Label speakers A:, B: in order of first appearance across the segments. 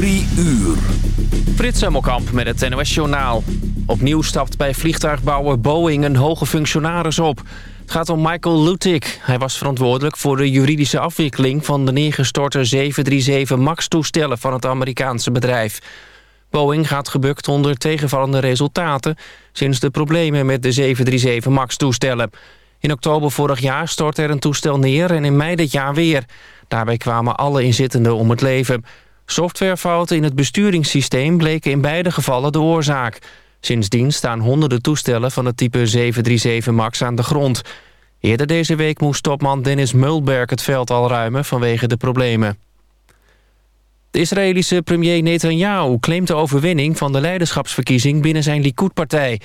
A: Drie uur.
B: Frits Hemmelkamp met het NOS Journaal. Opnieuw stapt bij vliegtuigbouwer Boeing een hoge functionaris op. Het gaat om Michael Lutik. Hij was verantwoordelijk voor de juridische afwikkeling... van de neergestorte 737 MAX-toestellen van het Amerikaanse bedrijf. Boeing gaat gebukt onder tegenvallende resultaten... sinds de problemen met de 737 MAX-toestellen. In oktober vorig jaar stortte er een toestel neer en in mei dit jaar weer. Daarbij kwamen alle inzittenden om het leven... Softwarefouten in het besturingssysteem bleken in beide gevallen de oorzaak. Sindsdien staan honderden toestellen van het type 737 MAX aan de grond. Eerder deze week moest topman Dennis Mulberg het veld al ruimen vanwege de problemen. De Israëlische premier Netanyahu claimt de overwinning van de leiderschapsverkiezing binnen zijn Likud-partij.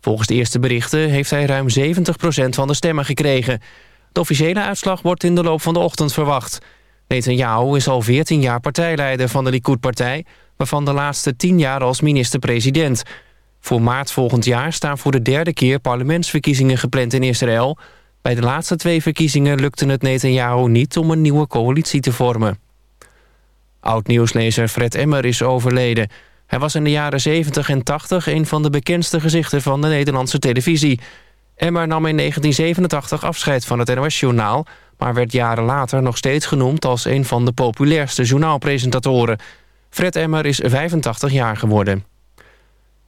B: Volgens de eerste berichten heeft hij ruim 70% van de stemmen gekregen. De officiële uitslag wordt in de loop van de ochtend verwacht. Netanyahu is al 14 jaar partijleider van de Likud-partij... waarvan de laatste 10 jaar als minister-president. Voor maart volgend jaar staan voor de derde keer parlementsverkiezingen gepland in Israël. Bij de laatste twee verkiezingen lukte het Netanyahu niet om een nieuwe coalitie te vormen. Oud-nieuwslezer Fred Emmer is overleden. Hij was in de jaren 70 en 80 een van de bekendste gezichten van de Nederlandse televisie. Emmer nam in 1987 afscheid van het NOS-journaal maar werd jaren later nog steeds genoemd als een van de populairste journaalpresentatoren. Fred Emmer is 85 jaar geworden.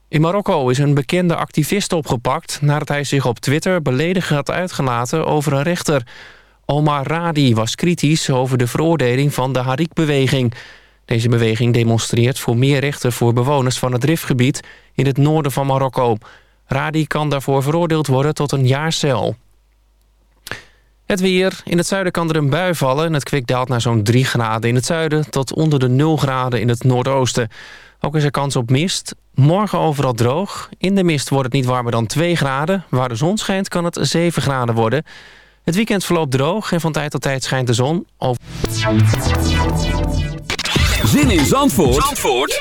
B: In Marokko is een bekende activist opgepakt... nadat hij zich op Twitter beledigend had uitgelaten over een rechter. Omar Radi was kritisch over de veroordeling van de Harik-beweging. Deze beweging demonstreert voor meer rechten voor bewoners van het Rifgebied... in het noorden van Marokko. Radi kan daarvoor veroordeeld worden tot een jaar cel. Het weer. In het zuiden kan er een bui vallen... en het kwik daalt naar zo'n 3 graden in het zuiden... tot onder de 0 graden in het noordoosten. Ook is er kans op mist. Morgen overal droog. In de mist wordt het niet warmer dan 2 graden. Waar de zon schijnt kan het 7 graden worden. Het weekend verloopt droog en van tijd tot tijd schijnt de zon.
A: Zin in Zandvoort, Zandvoort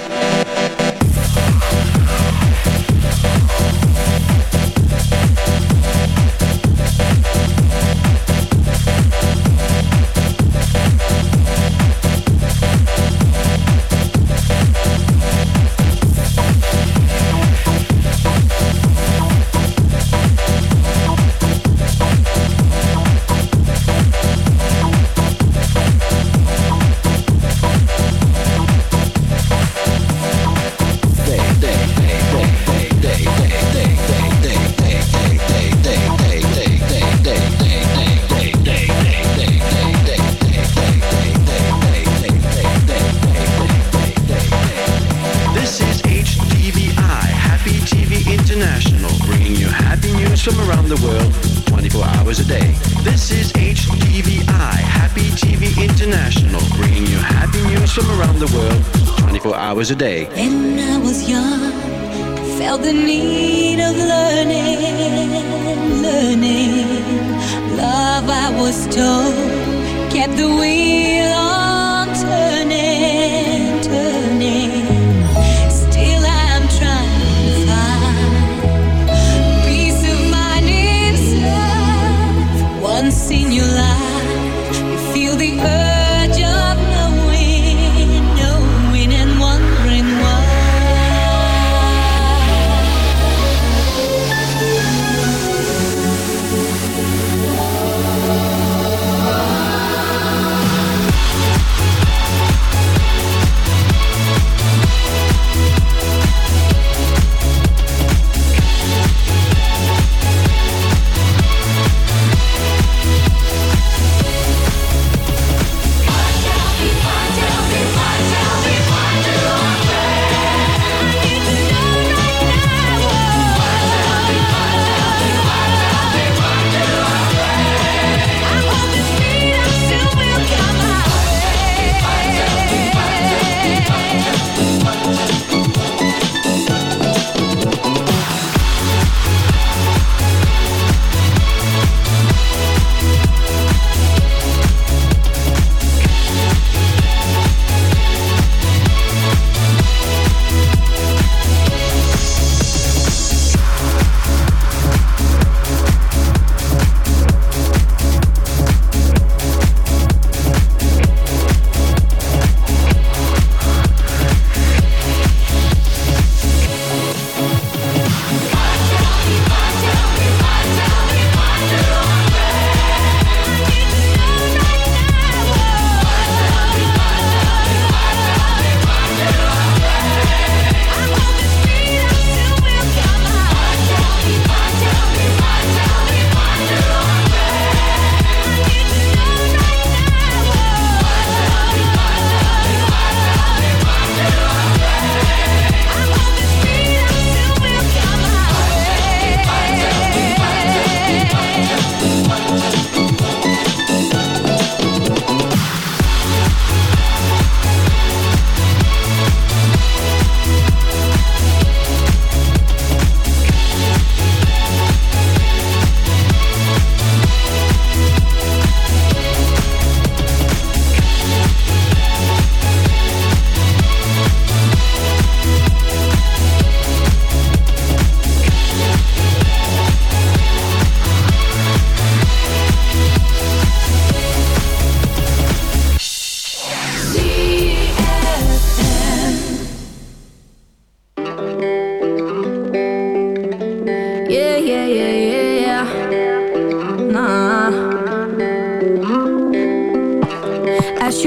C: a day.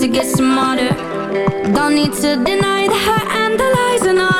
D: to get smarter. Don't need to deny the hurt and the lies and all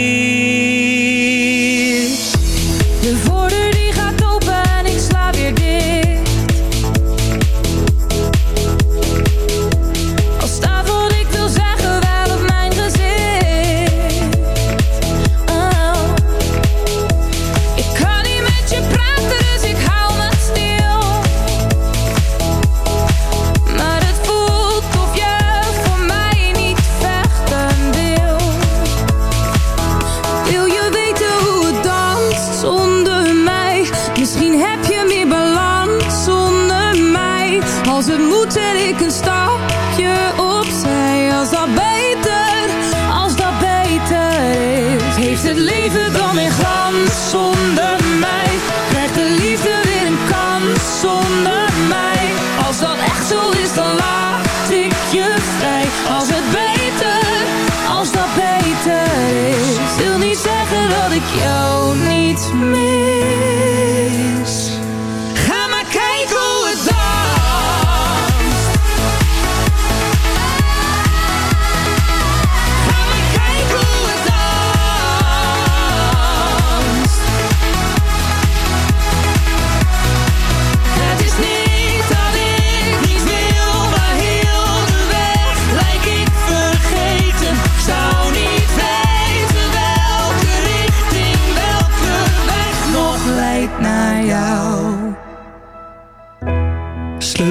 E: jou niet meer.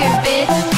F: your bitch.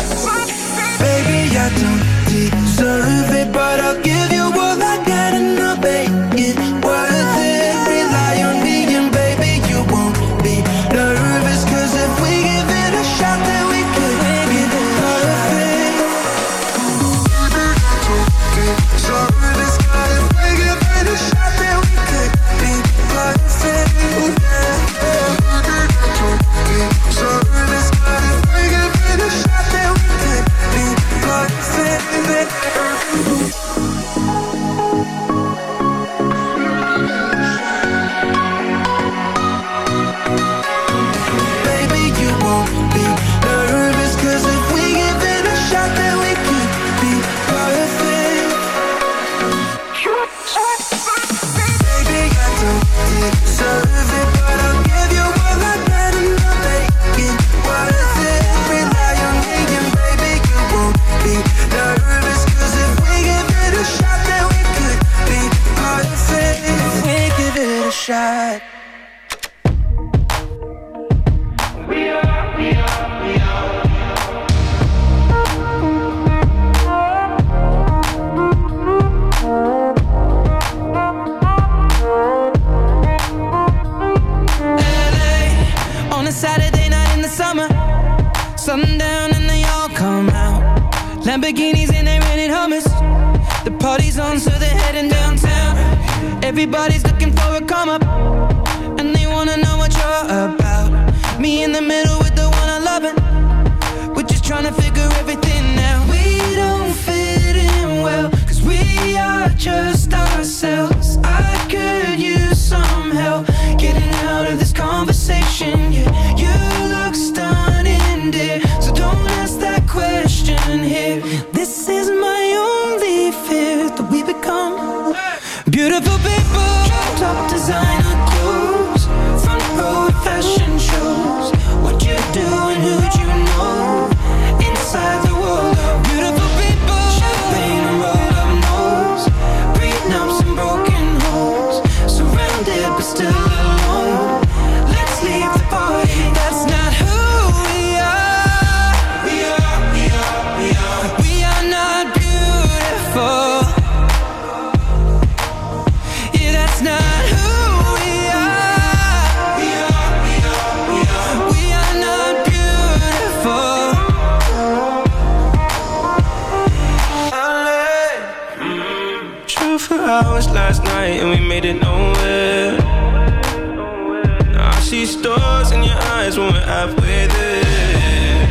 G: In
H: your eyes when we're halfway there.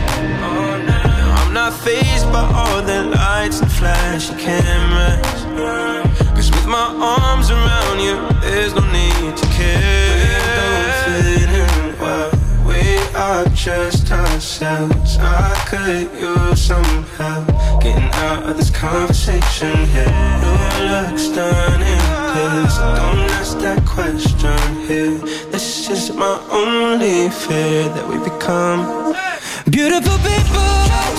H: I'm not phased by all the lights and flashy cameras. Cause with my arms around you, there's no need to care. We don't fit in well. We are just ourselves. I could use some help getting out of this conversation here. Your looks stunning, please don't ask that question here. This is my only fear that we become beautiful people.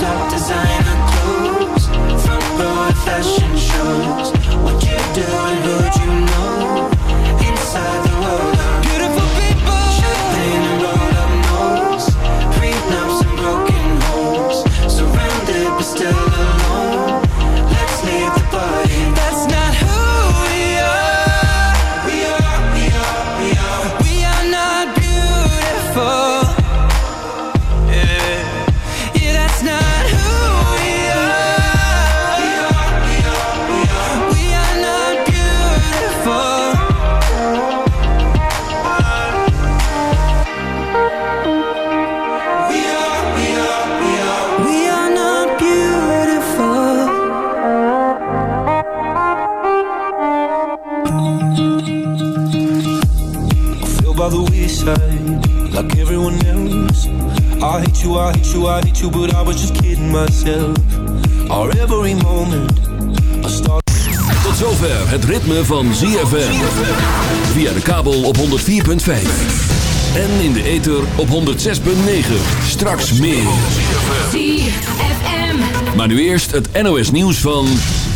H: Top designer clothes, front row fashion shows. What you do and who'd you know? Inside
E: hate you, I hate you, I hate you, but I was just kidding myself. Our every moment, I start.
A: Tot zover het ritme van ZFM. Via de kabel op 104.5. En in de ether op 106.9. Straks meer.
I: ZFM.
A: Maar nu eerst het NOS nieuws van...